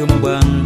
kembang.